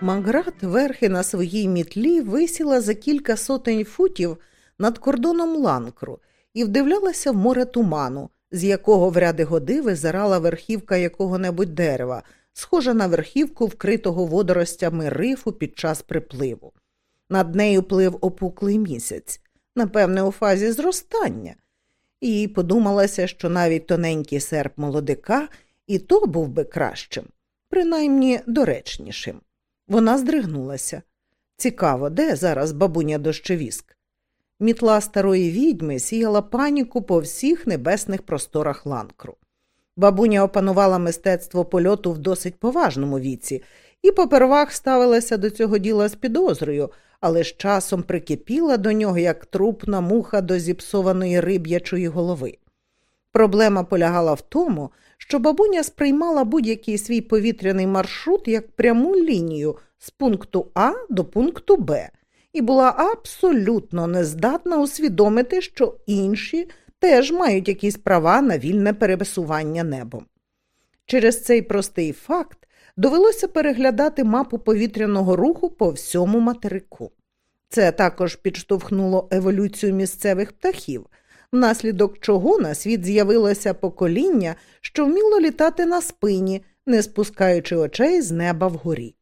Маград верхи на своїй мітлі висіла за кілька сотень футів над кордоном ланкру і вдивлялася в море туману, з якого в ряди годи визирала верхівка якого-небудь дерева, схожа на верхівку вкритого водоростями рифу під час припливу. Над нею плив опуклий місяць, напевне, у фазі зростання, і їй подумалося, що навіть тоненький серп молодика і то був би кращим, принаймні доречнішим. Вона здригнулася. Цікаво, де зараз бабуня дощевіск? Мітла старої відьми сіяла паніку по всіх небесних просторах ланкру. Бабуня опанувала мистецтво польоту в досить поважному віці і попервах ставилася до цього діла з підозрою, але з часом прикипіла до нього, як трупна муха до зіпсованої риб'ячої голови. Проблема полягала в тому, що бабуня сприймала будь-який свій повітряний маршрут як пряму лінію з пункту А до пункту Б, і була абсолютно нездатна усвідомити, що інші теж мають якісь права на вільне пересування небом. Через цей простий факт довелося переглядати мапу повітряного руху по всьому материку. Це також підштовхнуло еволюцію місцевих птахів, внаслідок чого на світ з'явилося покоління, що вміло літати на спині, не спускаючи очей з неба вгорі.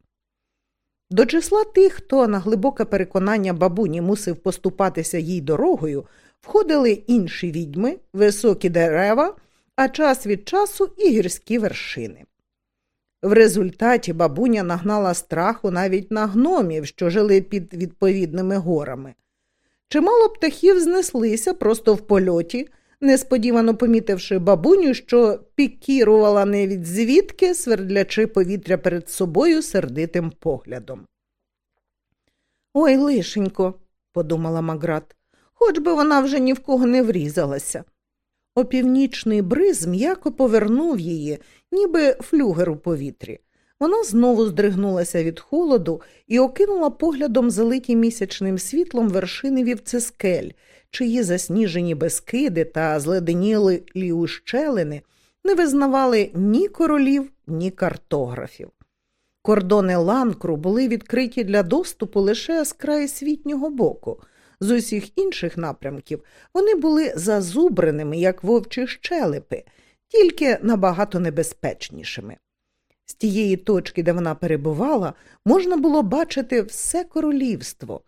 До числа тих, хто на глибоке переконання бабуні мусив поступатися їй дорогою, входили інші відьми, високі дерева, а час від часу і гірські вершини. В результаті бабуня нагнала страху навіть на гномів, що жили під відповідними горами. Чимало птахів знеслися просто в польоті, несподівано помітивши бабуню, що пікірувала не від звідки, свердлячи повітря перед собою сердитим поглядом. Ой, лишенько, подумала Маград, хоч би вона вже ні в кого не врізалася. Опівнічний бриз м'яко повернув її, ніби флюгер у повітрі. Вона знову здригнулася від холоду і окинула поглядом залиті місячним світлом вершини вівцескель, чиї засніжені безкиди та зледенілі ущелини не визнавали ні королів, ні картографів. Кордони ланкру були відкриті для доступу лише з краю світнього боку. З усіх інших напрямків вони були зазубреними, як вовчі щелепи, тільки набагато небезпечнішими. З тієї точки, де вона перебувала, можна було бачити все королівство.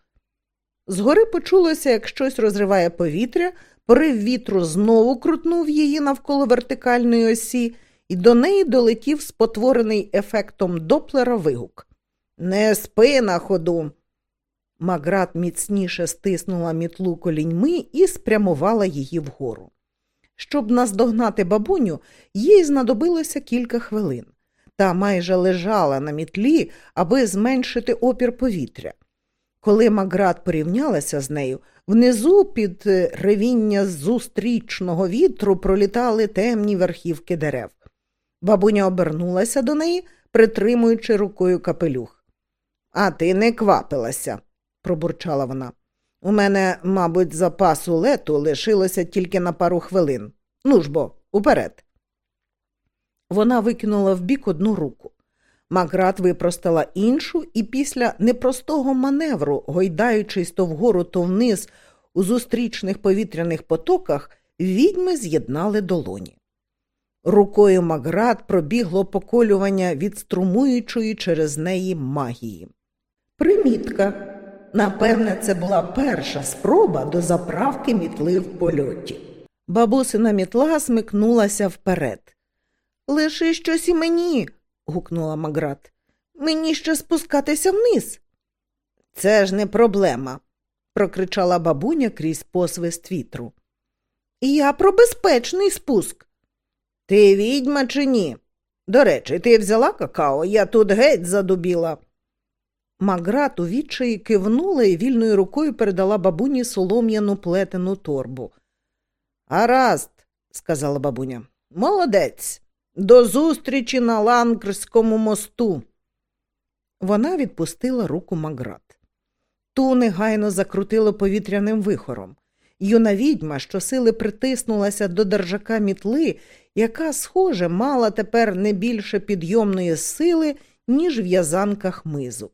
Згори почулося, як щось розриває повітря, порив вітру знову крутнув її навколо вертикальної осі, і до неї долетів спотворений ефектом доплера вигук. Не спи на ходу. Маград міцніше стиснула мітлу коліньми і спрямувала її вгору. Щоб наздогнати бабуню, їй знадобилося кілька хвилин та майже лежала на мітлі, аби зменшити опір повітря. Коли Маград порівнялася з нею, внизу під е, ревіння зустрічного вітру пролітали темні верхівки дерев. Бабуня обернулася до неї, притримуючи рукою капелюх. А ти не квапилася, пробурчала вона. У мене, мабуть, запасу лету лишилося тільки на пару хвилин. Ну ж бо, уперед. Вона викинула вбік одну руку. Маград випростала іншу, і після непростого маневру, гойдаючись то вгору, то вниз у зустрічних повітряних потоках, відьми з'єднали долоні. Рукою Маград пробігло поколювання від струмуючої через неї магії. Примітка. Напевне, це була перша спроба до заправки мітли в польоті. Бабусина мітла смикнулася вперед. Лиши щось і мені. гукнула Маград. Мені ще спускатися вниз. Це ж не проблема, прокричала бабуня крізь посвист вітру. Я про безпечний спуск. Ти відьма чи ні? До речі, ти взяла какао, я тут геть задубіла. Маград у відчаї кивнула і вільною рукою передала бабуні солом'яну плетену торбу. Гаразд, сказала бабуня. Молодець. До зустрічі на Ланкрському мосту. Вона відпустила руку Маград. Ту негайно закрутило повітряним вихором. Юна відьма, що сили притиснулася до держака мітли, яка, схоже, мала тепер не більше підйомної сили, ніж в'язанка хмизу.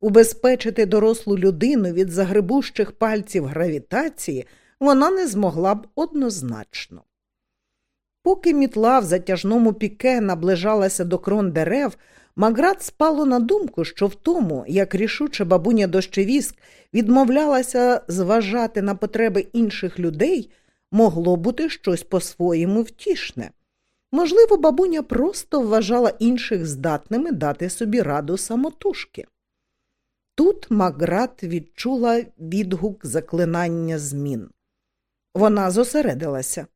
Убезпечити дорослу людину від загребущих пальців гравітації вона не змогла б однозначно. Поки мітла в затяжному піке наближалася до крон дерев, Маград спало на думку, що в тому, як рішуче бабуня дощевіск відмовлялася зважати на потреби інших людей, могло бути щось по-своєму втішне. Можливо, бабуня просто вважала інших здатними дати собі раду самотужки. Тут Маград відчула відгук заклинання змін. Вона зосередилася.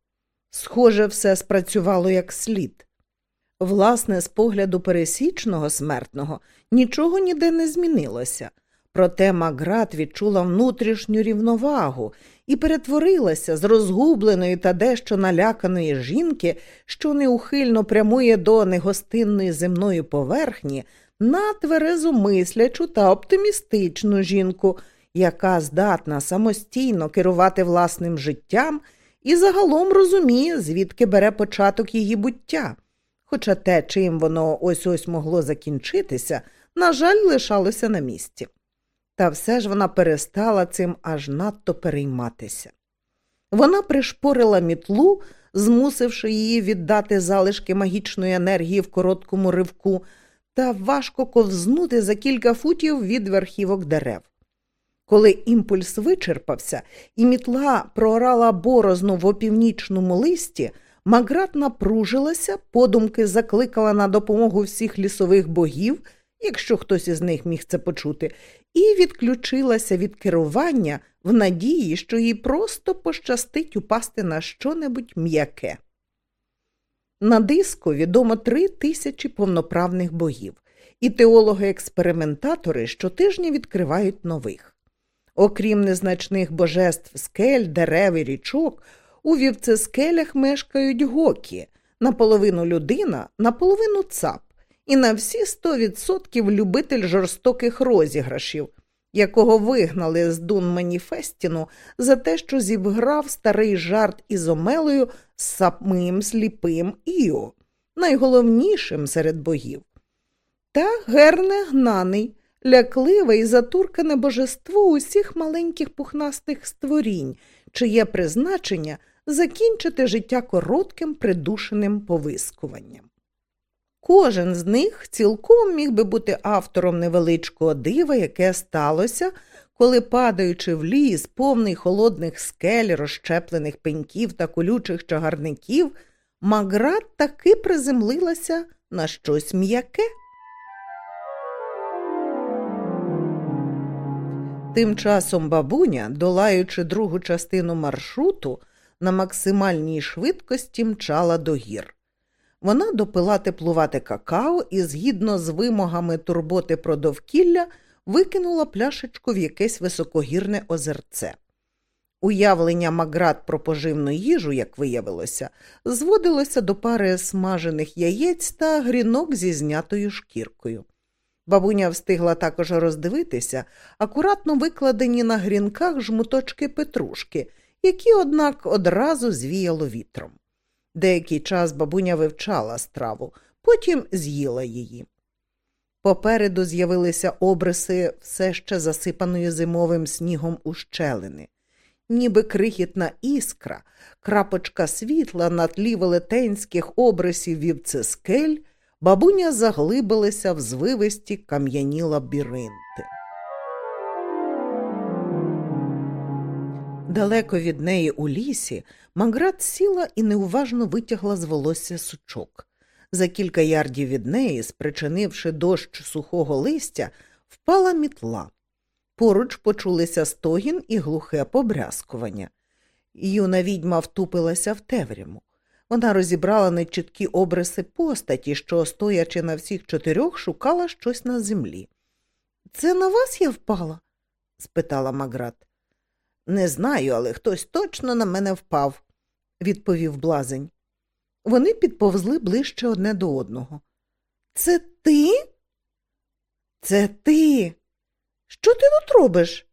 Схоже, все спрацювало як слід. Власне, з погляду пересічного смертного нічого ніде не змінилося, проте Маград відчула внутрішню рівновагу і перетворилася з розгубленої та дещо наляканої жінки, що неухильно прямує до негостинної земної поверхні, на тверезомислячу та оптимістичну жінку, яка здатна самостійно керувати власним життям і загалом розуміє, звідки бере початок її буття. Хоча те, чим воно ось ось могло закінчитися, на жаль, лишалося на місці. Та все ж вона перестала цим аж надто перейматися. Вона пришпорила мітлу, змусивши її віддати залишки магічної енергії в короткому ривку, та важко ковзнути за кілька футів від верхівок дерев. Коли імпульс вичерпався і мітла проорала борозну в опівнічному листі, Маград напружилася, подумки закликала на допомогу всіх лісових богів, якщо хтось із них міг це почути, і відключилася від керування в надії, що їй просто пощастить упасти на щонебудь м'яке. На диску відомо три тисячі повноправних богів, і теологи-експериментатори щотижня відкривають нових. Окрім незначних божеств скель, дерев і річок, у вівцескелях мешкають гокі, наполовину людина, наполовину цап, і на всі 100% любитель жорстоких розіграшів, якого вигнали з Дун Маніфестіну за те, що зібграв старий жарт із Омелою з самим сліпим Іо, найголовнішим серед богів. Та герне гнаний, лякливе і затуркане божество усіх маленьких пухнастих створінь, чиє призначення закінчити життя коротким придушеним повискуванням. Кожен з них цілком міг би бути автором невеличкого дива, яке сталося, коли, падаючи в ліс, повний холодних скель, розщеплених пеньків та колючих чагарників, Маград таки приземлилася на щось м'яке. Тим часом бабуня, долаючи другу частину маршруту, на максимальній швидкості мчала до гір. Вона допила теплувати какао і, згідно з вимогами турботи про довкілля, викинула пляшечку в якесь високогірне озерце. Уявлення Маград про поживну їжу, як виявилося, зводилося до пари смажених яєць та грінок зі знятою шкіркою. Бабуня встигла також роздивитися акуратно викладені на грінках жмуточки петрушки, які, однак, одразу звіяло вітром. Деякий час бабуня вивчала страву, потім з'їла її. Попереду з'явилися обриси все ще засипаної зимовим снігом ущелини. Ніби крихітна іскра, крапочка світла на тлі велетенських обрисів вівцескель, бабуня заглибилася в звивисті кам'яні лабіринти. Далеко від неї у лісі Маград сіла і неуважно витягла з волосся сучок. За кілька ярдів від неї, спричинивши дощ сухого листя, впала мітла. Поруч почулися стогін і глухе побрязкування. Юна відьма втупилася в тевріму. Вона розібрала нечіткі обриси постаті, що, стоячи на всіх чотирьох, шукала щось на землі. Це на вас я впала? спитала Маград. Не знаю, але хтось точно на мене впав, відповів блазень. Вони підповзли ближче одне до одного. Це ти? Це ти. Що ти тут робиш?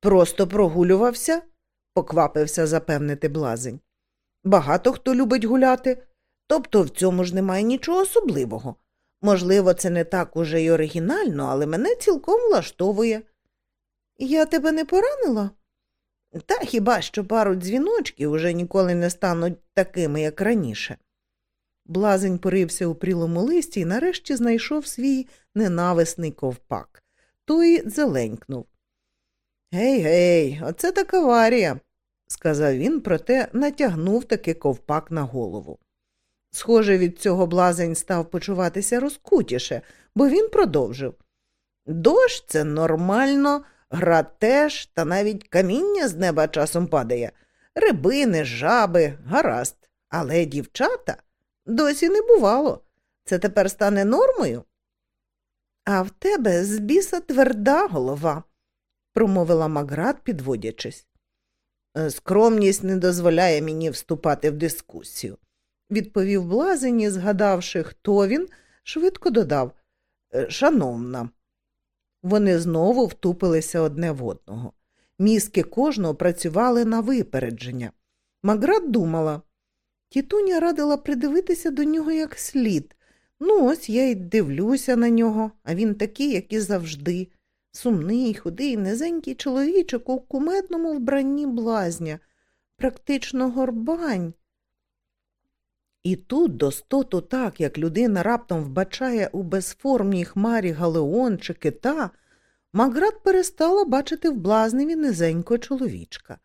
Просто прогулювався, поквапився запевнити блазень. Багато хто любить гуляти, тобто в цьому ж немає нічого особливого. Можливо, це не так уже й оригінально, але мене цілком влаштовує. Я тебе не поранила? Та хіба що пару дзвіночків уже ніколи не стануть такими, як раніше. Блазень порився у прілому листі і нарешті знайшов свій ненависний ковпак. Той зеленькнув. Гей, гей, оце так аварія, сказав він, проте натягнув таки ковпак на голову. Схоже, від цього блазень став почуватися розкутіше, бо він продовжив. Дощ це нормально, гра теж, та навіть каміння з неба часом падає. Рибини, жаби, гаразд. Але дівчата досі не бувало. Це тепер стане нормою. А в тебе з біса тверда голова, промовила Маград, підводячись. Скромність не дозволяє мені вступати в дискусію відповів блазені, згадавши, хто він, швидко додав «Е, Шановна. Вони знову втупилися одне в одного. Мізки кожного працювали на випередження. Маград думала. Тітуня радила придивитися до нього як слід. Ну, ось я й дивлюся на нього, а він такий, як і завжди. Сумний, худий, низенький чоловічок у кумедному вбранні блазня, практично горбань. І тут достоту так, як людина раптом вбачає у безформній хмарі галеон чи кита, Маград перестала бачити в блазневі низенького чоловічка.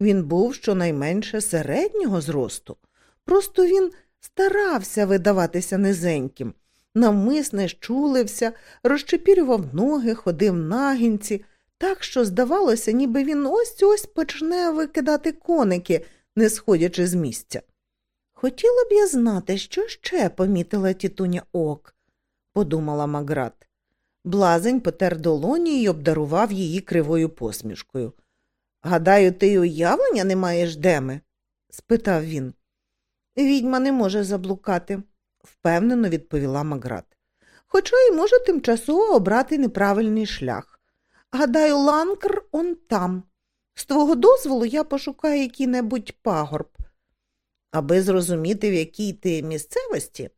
Він був щонайменше середнього зросту. Просто він старався видаватися низеньким, навмисне щулився, розчепірював ноги, ходив нагінці, так що, здавалося, ніби він ось ось почне викидати коники, не сходячи з місця. Хотіла б я знати, що ще помітила тітуня ок, подумала Маград. Блазень потер долоні і обдарував її кривою посмішкою. Гадаю, ти й уявлення не маєш деми? спитав він. Відьма не може заблукати, впевнено відповіла Маград. Хоча й може тимчасово обрати неправильний шлях. Гадаю, ланкр он там. З твого дозволу я пошукаю який небудь пагорб аби зрозуміти, в якій ти місцевості,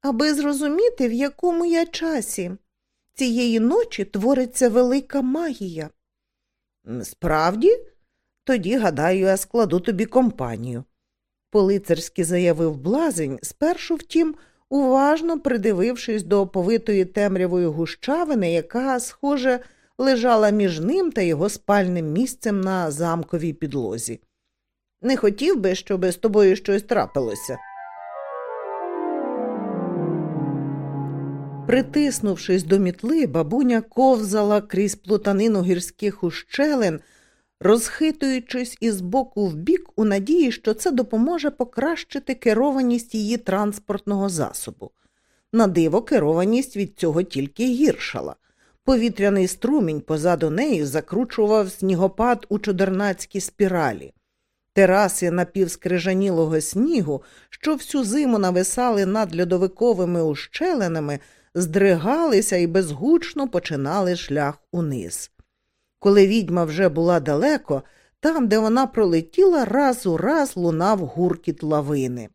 аби зрозуміти, в якому я часі. Цієї ночі твориться велика магія. Справді, тоді, гадаю, я складу тобі компанію. Полицарськи заявив блазень, спершу, втім, уважно придивившись до оповитої темрявої гущавини, яка, схоже, лежала між ним та його спальним місцем на замковій підлозі. Не хотів би, щоб з тобою щось трапилося. Притиснувшись до мітли, бабуня ковзала крізь плутанину гірських ущелин, розхитуючись із боку в бік у надії, що це допоможе покращити керованість її транспортного засобу. На диво, керованість від цього тільки гіршала. Повітряний струмінь позаду неї закручував снігопад у чудернацькій спіралі. Тераси напівскрижанілого снігу, що всю зиму нависали над льодовиковими ущелинами, здригалися і безгучно починали шлях униз. Коли відьма вже була далеко, там, де вона пролетіла, раз у раз лунав гуркіт лавини.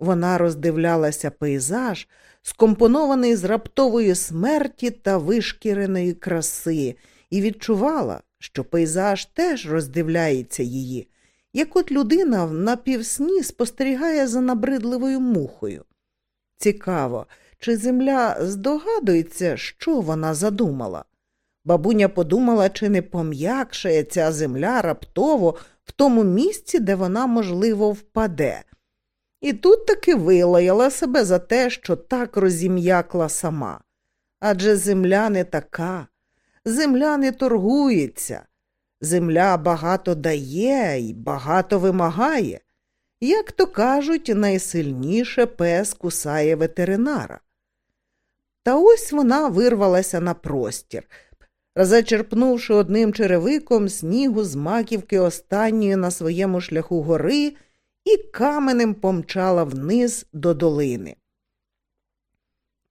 Вона роздивлялася пейзаж, скомпонований з раптової смерті та вишкіреної краси, і відчувала, що пейзаж теж роздивляється її як от людина напівсні спостерігає за набридливою мухою. Цікаво, чи земля здогадується, що вона задумала. Бабуня подумала, чи не пом'якшає ця земля раптово в тому місці, де вона, можливо, впаде. І тут таки вилаяла себе за те, що так розім'якла сама. Адже земля не така, земля не торгується, Земля багато дає і багато вимагає. Як то кажуть, найсильніше пес кусає ветеринара. Та ось вона вирвалася на простір, зачерпнувши одним черевиком снігу з маківки останньої на своєму шляху гори і каменем помчала вниз до долини.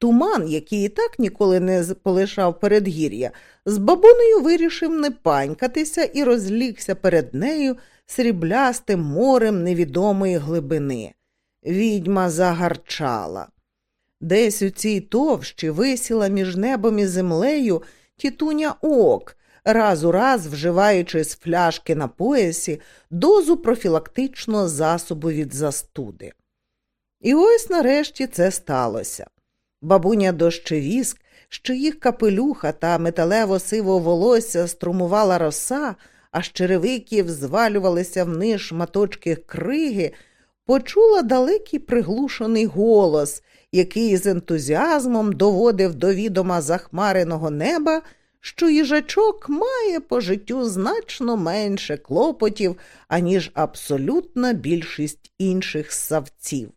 Туман, який і так ніколи не полишав передгір'я, з бабунею вирішив не панькатися і розлігся перед нею сріблястим морем невідомої глибини. Відьма загарчала. Десь у цій товщі висіла між небом і землею тітуня ок, раз у раз вживаючи з фляшки на поясі дозу профілактичного засобу від застуди. І ось нарешті це сталося. Бабуня дощевіск, що їх капелюха та металево сивого волосся струмувала роса, а з черевиків звалювалися вниз шматочки криги, почула далекий приглушений голос, який з ентузіазмом доводив до відома захмареного неба, що їжачок має по життю значно менше клопотів, аніж абсолютна більшість інших ссавців.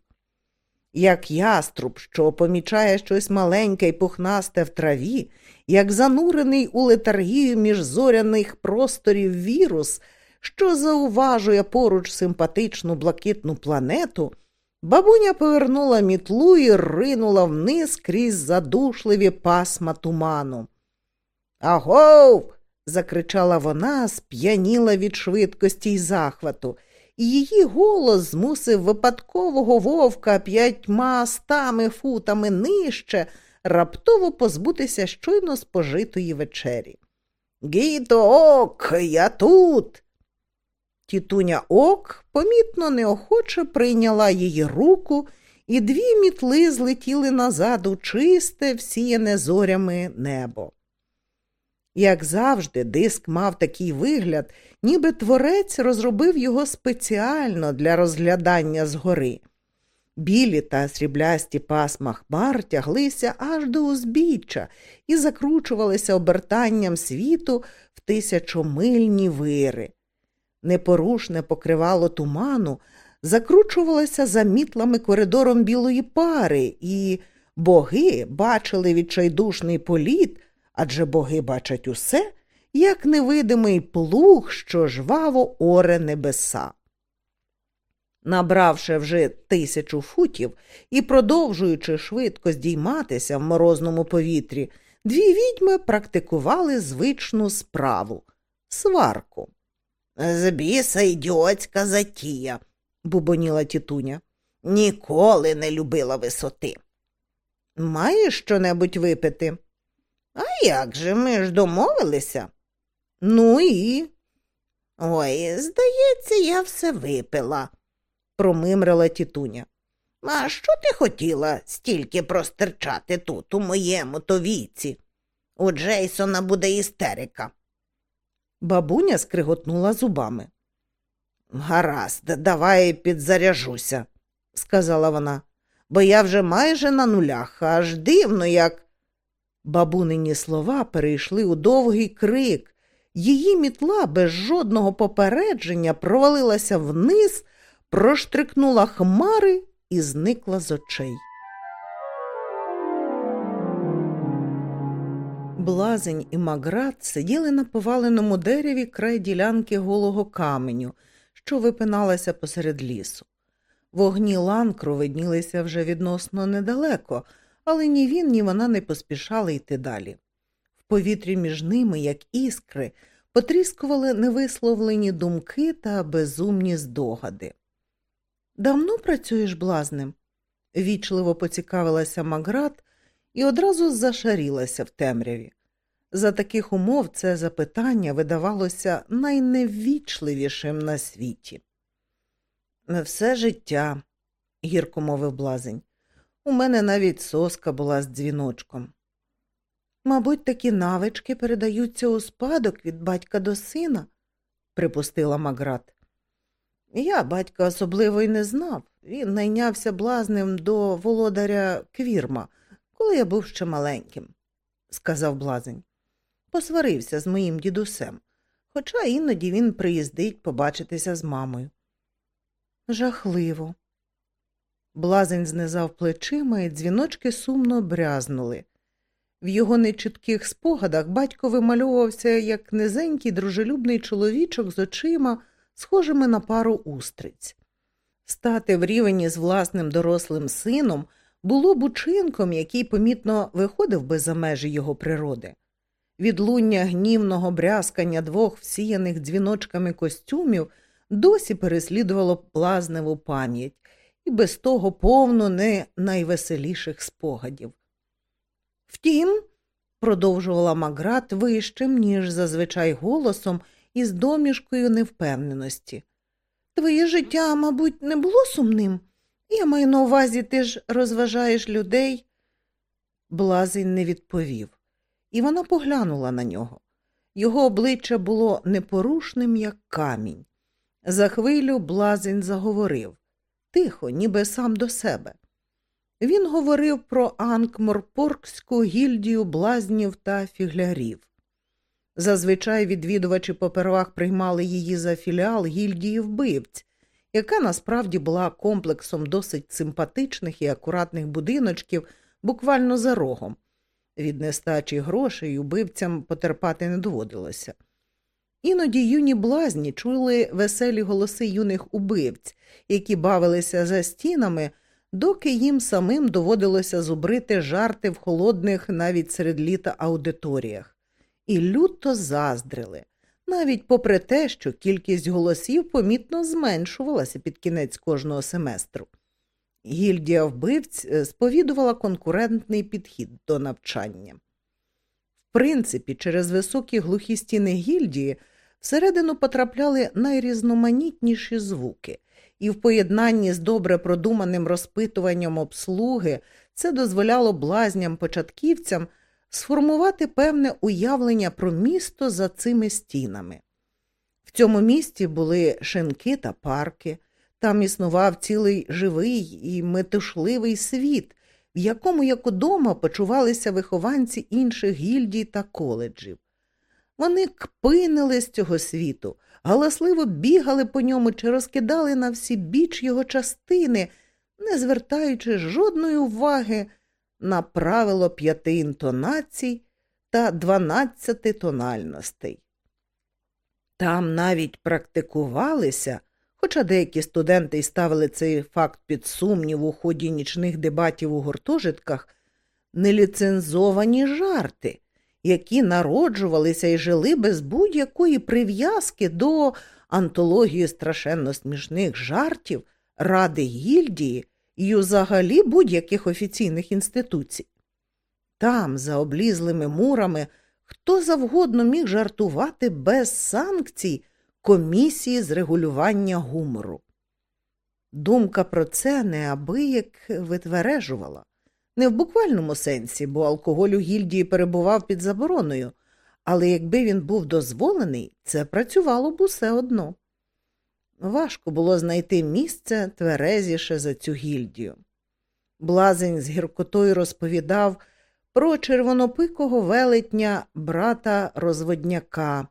Як яструб, що помічає щось маленьке й пухнасте в траві, як занурений у летаргію міжзоряних просторів вірус, що зауважує поруч симпатичну блакитну планету, бабуня повернула мітлу і ринула вниз крізь задушливі пасма туману. Агов. закричала вона, сп'яніла від швидкості й захвату, її голос змусив випадкового вовка п'ятьма стами футами нижче раптово позбутися щойно спожитої вечері. Гіто ок, я тут. Тітуня ок помітно неохоче прийняла її руку, і дві мітли злетіли назад у чисте, всіяне зорями небо. Як завжди, диск мав такий вигляд, ніби творець розробив його спеціально для розглядання згори. Білі та сріблясті пасма хмар тяглися аж до узбіччя і закручувалися обертанням світу в тисячомильні вири. Непорушне покривало туману закручувалося за мітлами коридором білої пари, і боги бачили відчайдушний політ адже боги бачать усе, як невидимий плуг, що жваво оре небеса. Набравши вже тисячу футів і продовжуючи швидко здійматися в морозному повітрі, дві відьми практикували звичну справу сварку. З біса ідіотська затія, бубоніла тітуня. Ніколи не любила висоти. Маєш що небудь випити? А як же ми ж домовилися? Ну і. Ой, здається, я все випила, промимрила тітуня. А що ти хотіла стільки простирчати тут, у моєму то віці? У Джейсона буде істерика. Бабуня скриготнула зубами. Гаразд, давай підзаряжуся, сказала вона, бо я вже майже на нулях, аж дивно, як. Бабунині слова перейшли у довгий крик. Її мітла без жодного попередження провалилася вниз, проштрикнула хмари і зникла з очей. Блазень і Маград сиділи на поваленому дереві край ділянки голого каменю, що випиналася посеред лісу. Вогні ланкру виднілися вже відносно недалеко але ні він, ні вона не поспішали йти далі. В повітрі між ними, як іскри, потріскували невисловлені думки та безумні здогади. Давно працюєш блазнем? вічливо поцікавилася Маград і одразу зашарілася в темряві. За таких умов це запитання видавалося найневвічливішим на світі. Все життя, гірко мовив блазень. У мене навіть соска була з дзвіночком. Мабуть, такі навички передаються у спадок від батька до сина, припустила Маград. Я батька особливо й не знав. Він найнявся блазнем до володаря Квірма, коли я був ще маленьким, сказав блазень. Посварився з моїм дідусем, хоча іноді він приїздить побачитися з мамою. Жахливо, Блазень знизав плечима, і дзвіночки сумно брязнули. В його нечітких спогадах батько вимальовувався як низенький дружелюбний чоловічок з очима, схожими на пару устриць. Стати в рівені з власним дорослим сином було б учинком, який помітно виходив би за межі його природи. Відлуння гнівного брязкання двох всіяних дзвіночками костюмів досі переслідувало блазневу пам'ять і без того повно не найвеселіших спогадів. Втім, продовжувала Маград вищим, ніж зазвичай голосом і з домішкою невпевненості. Твоє життя, мабуть, не було сумним? Я маю на увазі, ти ж розважаєш людей. Блазень не відповів, і вона поглянула на нього. Його обличчя було непорушним, як камінь. За хвилю блазень заговорив тихо, ніби сам до себе. Він говорив про Анкморпоркську гільдію блазнів та фіглярів. Зазвичай відвідувачі попервах приймали її за філіал гільдії вбивць, яка насправді була комплексом досить симпатичних і акуратних будиночків буквально за рогом. Від нестачі грошей убивцям потерпати не доводилося. Іноді юні блазні чули веселі голоси юних убивць, які бавилися за стінами, доки їм самим доводилося зубрити жарти в холодних навіть серед літа аудиторіях, і люто заздрили, навіть попри те, що кількість голосів помітно зменшувалася під кінець кожного семестру. Гільдія вбивць е, сповідувала конкурентний підхід до навчання. В принципі, через високі глухі стіни гільдії всередину потрапляли найрізноманітніші звуки, і в поєднанні з добре продуманим розпитуванням обслуги це дозволяло блазням початківцям сформувати певне уявлення про місто за цими стінами. В цьому місті були шинки та парки, там існував цілий живий і метушливий світ, в якому як удома почувалися вихованці інших гільдій та коледжів. Вони кпинили з цього світу, галасливо бігали по ньому чи розкидали на всі біч його частини, не звертаючи жодної уваги на правило п'яти інтонацій та дванадцяти тональностей. Там навіть практикувалися, хоча деякі студенти й ставили цей факт під сумнів у ході нічних дебатів у гуртожитках, неліцензовані жарти які народжувалися і жили без будь-якої прив'язки до антології страшенно смішних жартів, ради гільдії і взагалі будь-яких офіційних інституцій. Там, за облізлими мурами, хто завгодно міг жартувати без санкцій комісії з регулювання гумору. Думка про це неабияк витвережувала не в буквальному сенсі, бо алкоголь у гільдії перебував під забороною, але якби він був дозволений, це працювало б усе одно. Важко було знайти місце тверезіше за цю гільдію. Блазень з гіркотою розповідав про червонопикого велетня брата розводняка,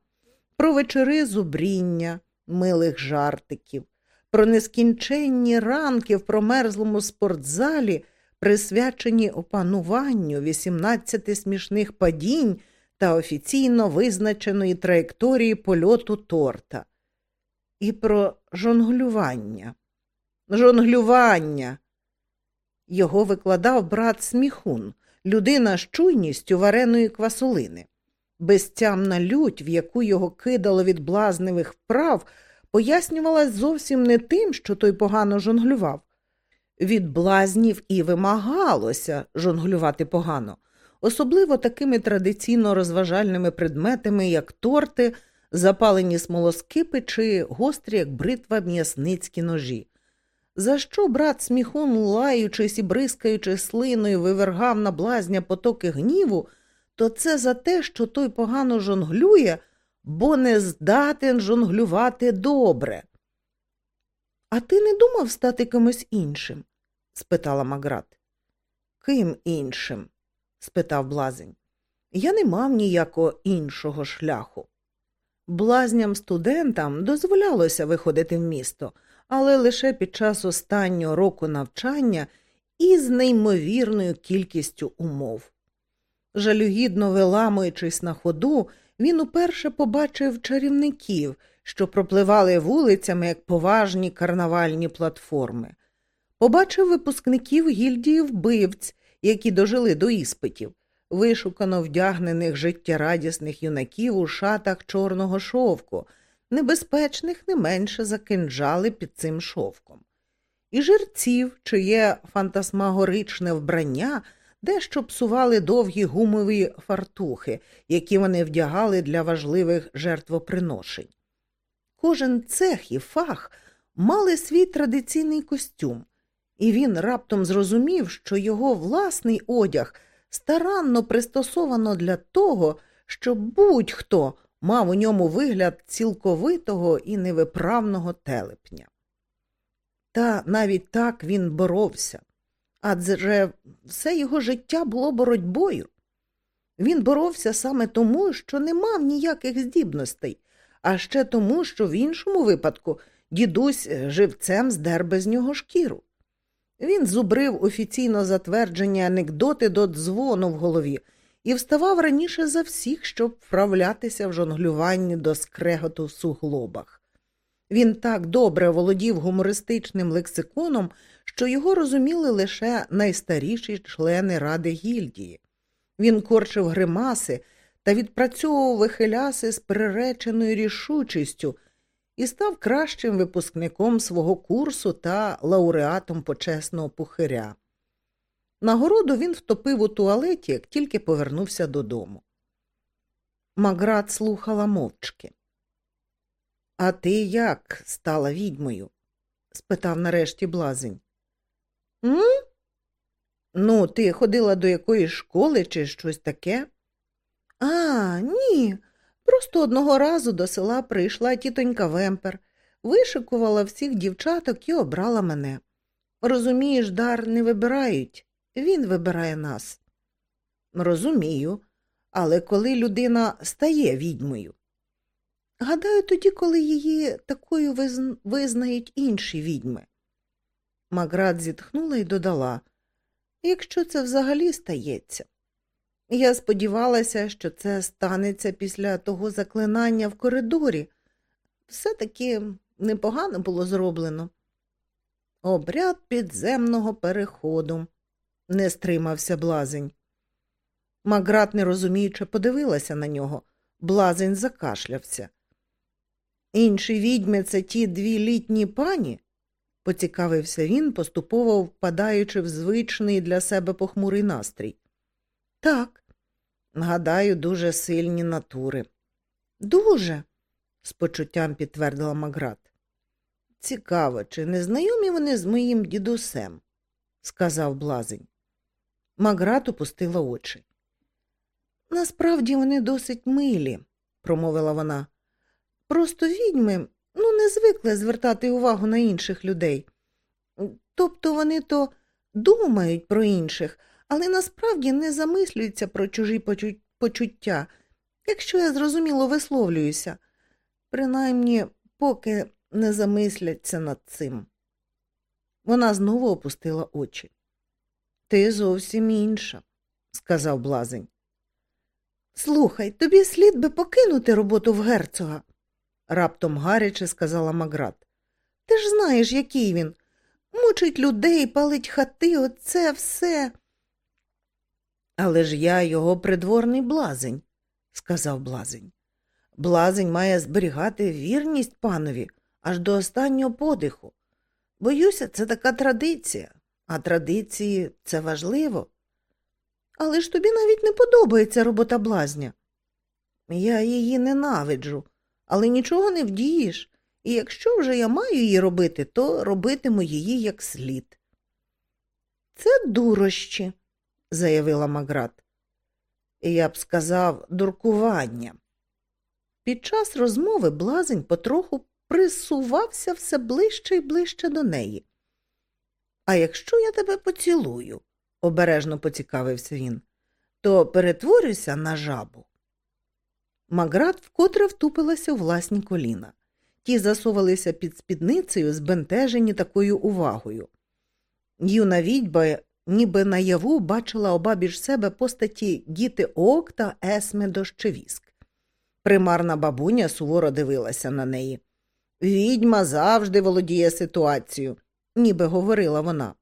про вечори зубріння, милих жартиків, про нескінченні ранки в промерзлому спортзалі присвячені опануванню 18 смішних падінь та офіційно визначеної траєкторії польоту торта, і про жонглювання. Жонглювання. Його викладав брат Сміхун, людина з чуйністю вареної квасолини. Безтямна лють, в яку його кидало від блазневих вправ, пояснювалась зовсім не тим, що той погано жонглював, від блазнів і вимагалося жонглювати погано, особливо такими традиційно розважальними предметами, як торти, запалені смолоскипи чи гострі, як бритва м'ясницькі ножі. За що брат сміхун, лаючись і бризкаючи слиною, вивергав на блазня потоки гніву, то це за те, що той погано жонглює, бо не здатен жонглювати добре. А ти не думав стати кимось іншим? спитала Маград. Ким іншим? спитав блазень. Я не мав ніякого іншого шляху. Блазням студентам дозволялося виходити в місто, але лише під час останнього року навчання і з неймовірною кількістю умов. Жалюгідно виламуючись на ходу, він уперше побачив чарівників, що пропливали вулицями як поважні карнавальні платформи. Побачив випускників гільдії вбивць, які дожили до іспитів, вишукано вдягнених життєрадісних юнаків у шатах чорного шовку, небезпечних не менше за кинджали під цим шовком, і жерців, чиє фантасмагоричне вбрання дещо псували довгі гумові фартухи, які вони вдягали для важливих жертвоприношень. Кожен цех і фах мали свій традиційний костюм, і він раптом зрозумів, що його власний одяг старанно пристосовано для того, щоб будь-хто мав у ньому вигляд цілковитого і невиправного телепня. Та навіть так він боровся, адже все його життя було боротьбою. Він боровся саме тому, що не мав ніяких здібностей, а ще тому, що в іншому випадку дідусь живцем здер без нього шкіру. Він зубрив офіційно затверджені анекдоти до дзвону в голові і вставав раніше за всіх, щоб вправлятися в жонглюванні до скреготу в суглобах. Він так добре володів гумористичним лексиконом, що його розуміли лише найстаріші члени Ради гільдії. Він корчив гримаси та відпрацьовував вихиляси з приреченою рішучістю і став кращим випускником свого курсу та лауреатом почесного пухиря. Нагороду він втопив у туалеті, як тільки повернувся додому. Маград слухала мовчки. А ти як стала відьмою? спитав нарешті блазень. «М? Ну, ти ходила до якоїсь школи чи щось таке? А, ні. Просто одного разу до села прийшла тітонька Вемпер, вишикувала всіх дівчаток і обрала мене. Розумієш, дар не вибирають, він вибирає нас. Розумію, але коли людина стає відьмою. Гадаю, тоді, коли її такою визнають інші відьми. Маград зітхнула і додала якщо це взагалі стається. Я сподівалася, що це станеться після того заклинання в коридорі. Все таки непогано було зроблено. Обряд підземного переходу, не стримався блазень. Маград, нерозуміюче, подивилася на нього. Блазень закашлявся. Інші відьми це ті дві літні пані, поцікавився він, поступово впадаючи в звичний для себе похмурий настрій. Так, гадаю, дуже сильні натури. Дуже, з почуттям підтвердила Маград. Цікаво, чи не знайомі вони з моїм дідусем, сказав блазень. Маград опустила очі. Насправді вони досить милі, промовила вона. Просто відьми ну, не звикли звертати увагу на інших людей. Тобто вони то думають про інших, але насправді не замислюються про чужі почуття, якщо я зрозуміло висловлююся, принаймні поки не замисляться над цим. Вона знову опустила очі. Ти зовсім інша, сказав блазень. Слухай, тобі слід би покинути роботу в герцога, раптом гаряче сказала Маград. Ти ж знаєш, який він. Мучить людей, палить хати, оце все. Але ж я його придворний блазень, сказав блазень. Блазень має зберігати вірність панові аж до останнього подиху. Боюся, це така традиція, а традиції це важливо. Але ж тобі навіть не подобається робота блазня. Я її ненавиджу, але нічого не вдієш, і якщо вже я маю її робити, то робитиму її як слід. Це дурощі, заявила Маград. Я б сказав, дуркування. Під час розмови блазень потроху присувався все ближче і ближче до неї. А якщо я тебе поцілую, обережно поцікавився він, то перетворюйся на жабу. Маград вкотре втупилася у власні коліна. Ті засувалися під спідницею, збентежені такою увагою. Юна відьба ніби наяву бачила обабіж себе постаті діти Ок та Есме Дощевіск. Примарна бабуня суворо дивилася на неї. Відьма завжди володіє ситуацією, ніби говорила вона.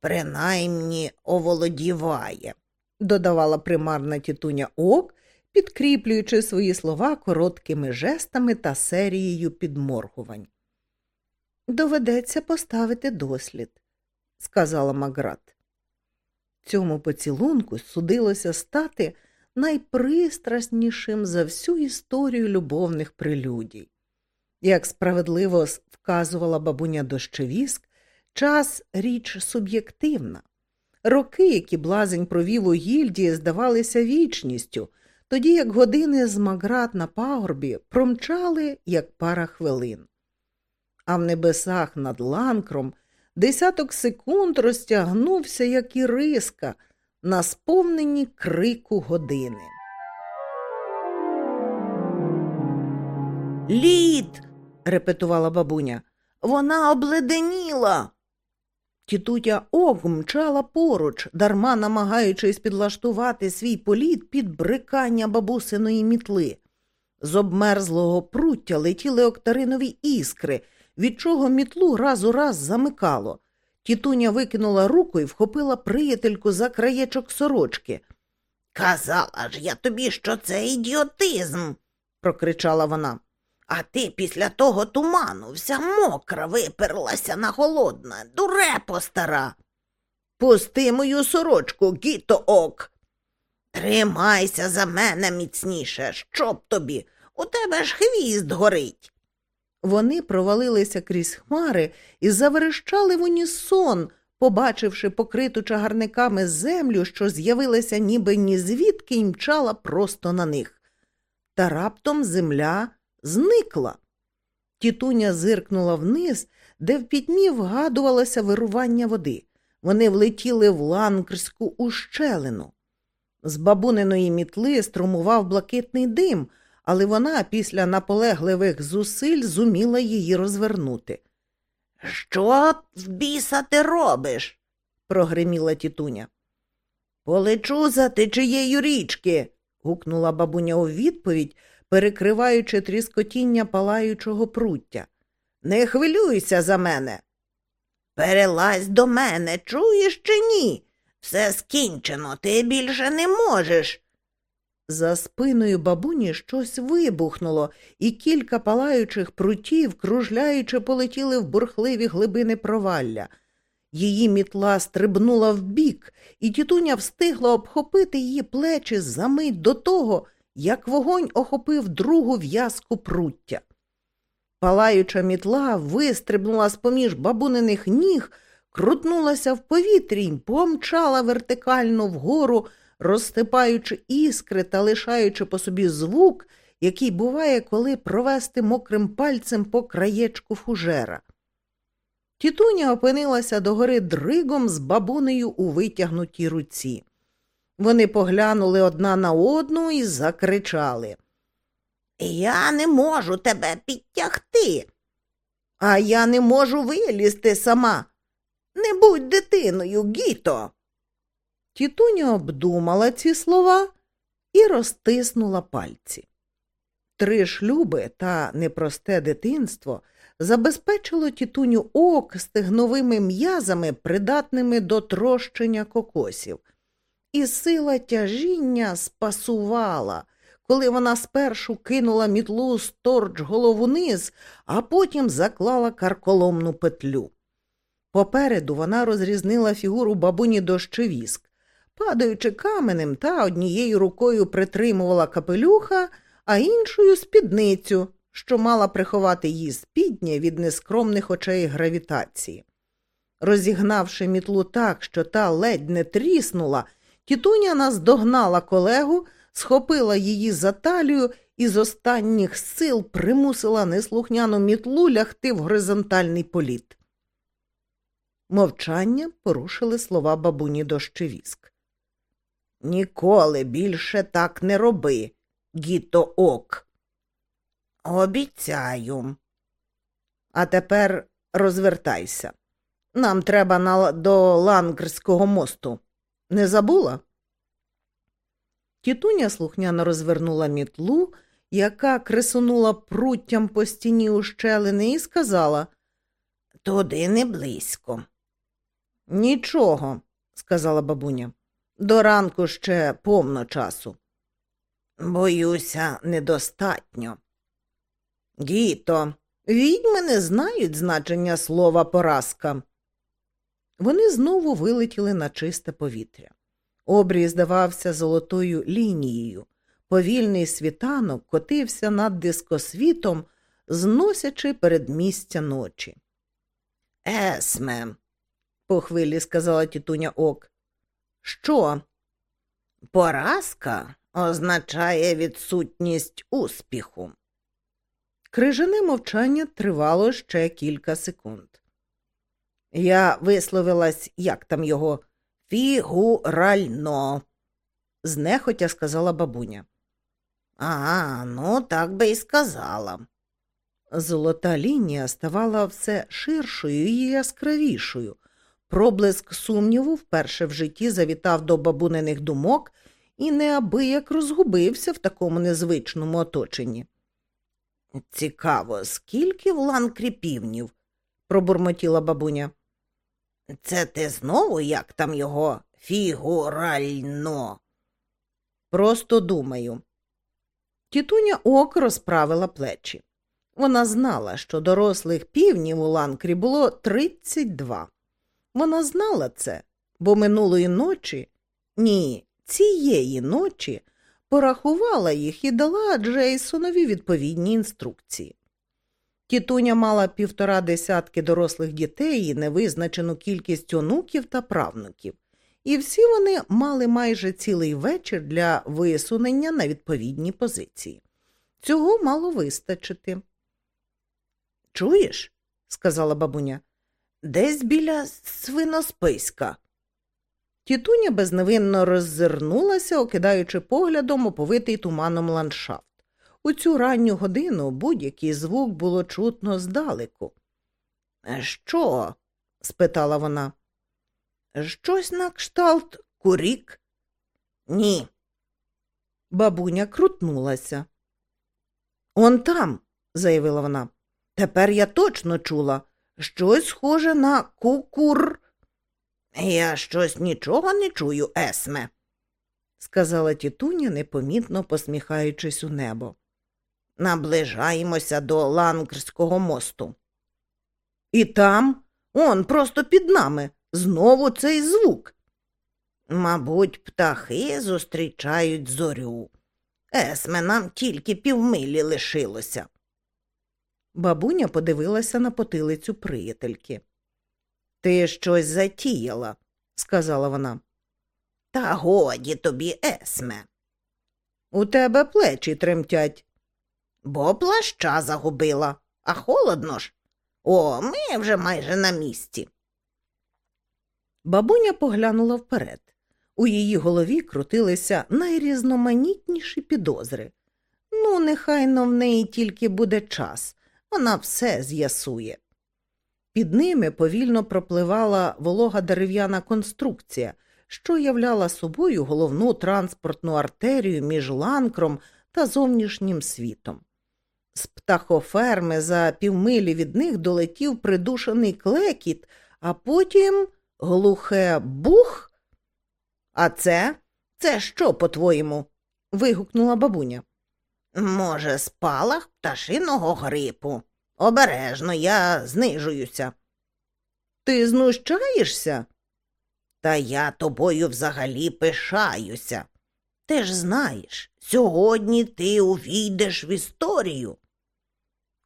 Принаймні оволодіває, додавала примарна тітуня ок, підкріплюючи свої слова короткими жестами та серією підморгувань. Доведеться поставити дослід, сказала Маград. Цьому поцілунку судилося стати найпристраснішим за всю історію любовних прелюдій. Як справедливо вказувала бабуня дощевіск, час річ суб'єктивна. Роки, які блазень провів у гільдії, здавалися вічністю, тоді як години з маград на пагорбі промчали, як пара хвилин. А в небесах над ланкром десяток секунд розтягнувся, як іриска, на сповненні крику години. Лід. репетувала бабуня. Вона обледеніла. Тітутя Ог мчала поруч, дарма намагаючись підлаштувати свій політ під брикання бабусиної мітли. З обмерзлого пруття летіли октаринові іскри, від чого мітлу раз у раз замикало. Тітуня викинула руку і вхопила приятельку за краєчок сорочки. Казала ж я тобі, що це ідіотизм, прокричала вона. А ти після того туману вся мокра виперлася на голодна, дурепо стара. Пусти мою сорочку, гіто ок. Тримайся за мене міцніше, щоб тобі. У тебе ж хвіст горить. Вони провалилися крізь хмари і заверещали в унісон, побачивши покриту чагарниками землю, що з'явилася ніби ні звідки й мчала просто на них. Та раптом земля зникла. Тітуня зиркнула вниз, де в пітьмі вгадувалося вирування води. Вони влетіли в ланкрську ущелину. З бабуниної мітли струмував блакитний дим, але вона після наполегливих зусиль зуміла її розвернути. Що в біса ти робиш? прогриміла тітуня. Полечу за течією річки. гукнула бабуня у відповідь, перекриваючи тріскотіння палаючого пруття. Не хвилюйся за мене. Перелазь до мене, чуєш чи ні? Все скінчено, ти більше не можеш. За спиною бабуні щось вибухнуло, і кілька палаючих прутів, кружляючи, полетіли в бурхливі глибини провалля. Її мітла стрибнула вбік, і тітуня встигла обхопити її плечі за мить до того, як вогонь охопив другу в'язку пруття. Палаюча мітла вистрибнула з поміж бабуниних ніг, крутнулася в повітрі й помчала вертикально вгору, розсипаючи іскри та лишаючи по собі звук, який буває, коли провести мокрим пальцем по краєчку фужера. Тітуня опинилася догори дригом з бабунею у витягнутій руці. Вони поглянули одна на одну і закричали. Я не можу тебе підтягти, а я не можу вилізти сама. Не будь дитиною, гіто. Тітуня обдумала ці слова і розтиснула пальці. Три шлюби та непросте дитинство забезпечило тітуню ок стегновими м'язами, придатними до трощення кокосів і сила тяжіння спасувала, коли вона спершу кинула мітлу сторч голову низ, а потім заклала карколомну петлю. Попереду вона розрізнила фігуру бабуні дощевіск, падаючи каменем та однією рукою притримувала капелюха, а іншою спідницю, що мала приховати її спідня від нескромних очей гравітації. Розігнавши мітлу так, що та ледь не тріснула, Тітуня наздогнала колегу, схопила її за талію і з останніх сил примусила неслухняну мітлу лягти в горизонтальний політ. Мовчання порушили слова бабуні дощевіск. Ніколи більше так не роби, гіто ок. Обіцяю. А тепер розвертайся. Нам треба на... до Лангрського мосту. Не забула? Тітуня слухняно розвернула мітлу, яка кресунула пруттям по стіні ущелини, і сказала Туди не близько. Нічого, сказала бабуня. До ранку ще повно часу. Боюся, недостатньо. Діто, відьми не знають значення слова поразка. Вони знову вилетіли на чисте повітря. Обрій здавався золотою лінією. Повільний світанок котився над дискосвітом, зносячи передмістя ночі. Есме, по хвилі сказала тітуня Ок. Що? Поразка означає відсутність успіху. Крижане мовчання тривало ще кілька секунд. Я висловилась, як там його, фігурально, знехотя сказала бабуня. А, ну так би й сказала. Золота лінія ставала все ширшою і яскравішою. Проблиск сумніву вперше в житті завітав до бабуниних думок і неабияк розгубився в такому незвичному оточенні. Цікаво, скільки в ланкрі півнів? пробурмотіла бабуня. Це ти знову як там його фігурально? Просто думаю. Тітуня ок розправила плечі. Вона знала, що дорослих півнів у ланкрі було 32. Вона знала це, бо минулої ночі, ні, цієї ночі порахувала їх і дала Джейсонові відповідні інструкції. Тітуня мала півтора десятки дорослих дітей і невизначену кількість онуків та правнуків, і всі вони мали майже цілий вечір для висунення на відповідні позиції. Цього мало вистачити. Чуєш? сказала бабуня. Десь біля свиносписька. Тітуня безневинно роззирнулася, окидаючи поглядом оповитий туманом ландшафт. У цю ранню годину будь-який звук було чутно здалеку. Що? спитала вона. Щось на кшталт курік? Ні. Бабуня крутнулася. Он там, заявила вона. Тепер я точно чула щось схоже на кукур. Я щось нічого не чую, Есме, сказала тітуня, непомітно посміхаючись у небо. Наближаємося до Лангрського мосту. І там, он просто під нами, знову цей звук. Мабуть, птахи зустрічають зорю. Есме, нам тільки півмилі лишилося. Бабуня подивилася на потилицю приятельки. Ти щось затіяла, сказала вона. Та годі тобі, Есме. У тебе плечі тремтять. Бо плаща загубила, а холодно ж. О, ми вже майже на місці. Бабуня поглянула вперед. У її голові крутилися найрізноманітніші підозри. Ну, нехай но в неї тільки буде час, вона все з'ясує. Під ними повільно пропливала волога дерев'яна конструкція, що являла собою головну транспортну артерію між ланкром та зовнішнім світом. З птахоферми за півмилі від них долетів придушений клекіт, а потім глухе бух. А це? Це що, по-твоєму? вигукнула бабуня. Може, спалах пташиного грипу. Обережно я знижуюся. Ти знущаєшся? Та я тобою взагалі пишаюся. Ти ж знаєш, сьогодні ти увійдеш в історію.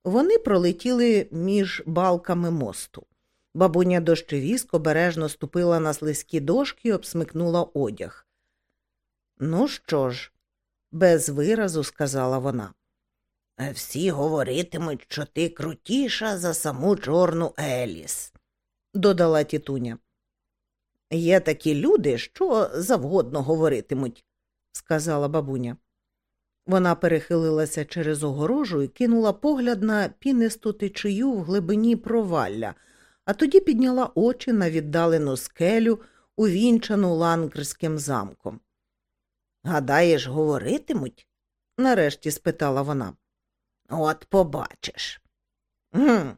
Вони пролетіли між балками мосту. Бабуня дощевіск обережно ступила на слизькі дошки і обсмикнула одяг. Ну що ж, без виразу сказала вона. Всі говоритимуть, що ти крутіша за саму чорну Еліс, додала тітуня. Є такі люди, що завгодно говоритимуть, сказала бабуня. Вона перехилилася через огорожу і кинула погляд на пінисту течію в глибині провалля, а тоді підняла очі на віддалену скелю, увінчану ланкерським замком. Гадаєш, говоритимуть? нарешті спитала вона. От побачиш. Гм.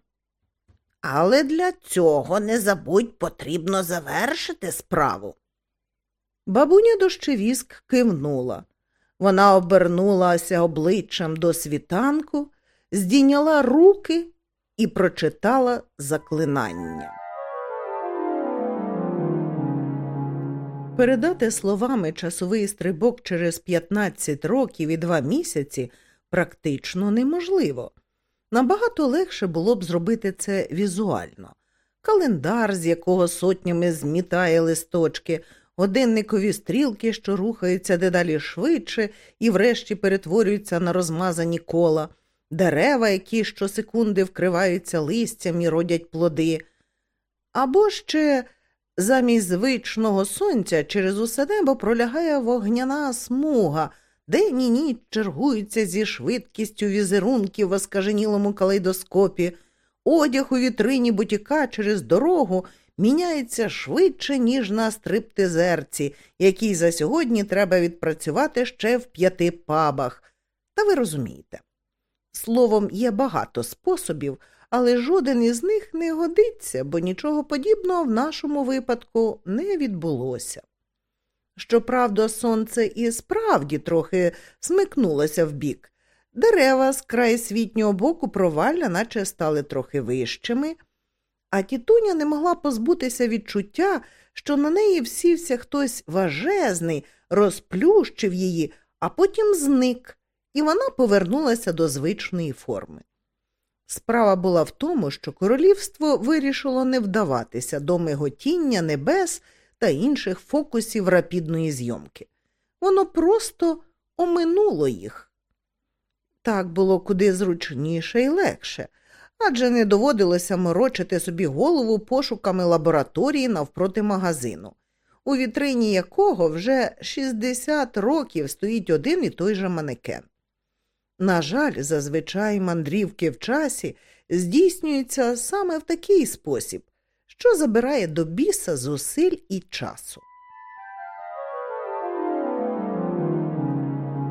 Але для цього не забудь потрібно завершити справу. Бабуня дощевіск кивнула. Вона обернулася обличчям до світанку, здійняла руки і прочитала заклинання. Передати словами часовий стрибок через 15 років і 2 місяці практично неможливо. Набагато легше було б зробити це візуально. Календар, з якого сотнями змітає листочки, годинникові стрілки, що рухаються дедалі швидше і врешті перетворюються на розмазані кола, дерева, які щосекунди вкриваються листям і родять плоди. Або ще замість звичного сонця через усе небо пролягає вогняна смуга, день і ніч чергуються зі швидкістю візерунків в оскаженілому калейдоскопі, одяг у вітрині бутіка через дорогу міняється швидше, ніж на стриптизерці, який за сьогодні треба відпрацювати ще в п'яти пабах. Та ви розумієте. Словом, є багато способів, але жоден із них не годиться, бо нічого подібного в нашому випадку не відбулося. Щоправда, сонце і справді трохи смикнулося вбік. Дерева з край світнього боку провалля, наче стали трохи вищими, а тітуня не могла позбутися відчуття, що на неї всівся хтось важезний, розплющив її, а потім зник, і вона повернулася до звичної форми. Справа була в тому, що королівство вирішило не вдаватися до миготіння небес та інших фокусів рапідної зйомки. Воно просто оминуло їх. Так було куди зручніше і легше, адже не доводилося морочити собі голову пошуками лабораторії навпроти магазину, у вітрині якого вже 60 років стоїть один і той же манекен. На жаль, зазвичай мандрівки в часі здійснюються саме в такий спосіб, що забирає до біса зусиль і часу.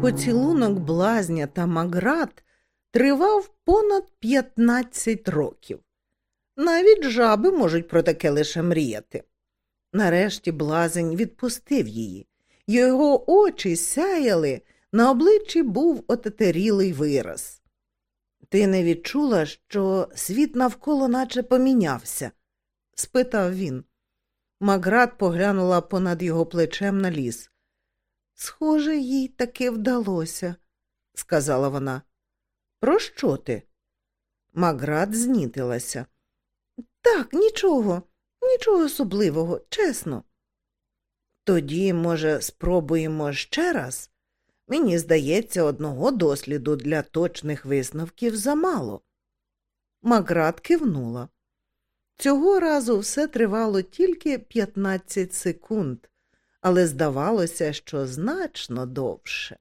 Поцілунок блазня та маград тривав понад 15 років. Навіть жаби можуть про таке лише мріяти. Нарешті блазень відпустив її, його очі сяяли. На обличчі був отетерілий вираз. Ти не відчула, що світ навколо наче помінявся? спитав він. Маград поглянула понад його плечем на ліс. Схоже, їй таки вдалося, сказала вона. Про що ти? Маград знітилася. Так, нічого, нічого особливого, чесно. Тоді, може, спробуємо ще раз? Мені здається, одного досліду для точних висновків замало. Маград кивнула. Цього разу все тривало тільки 15 секунд, але здавалося, що значно довше.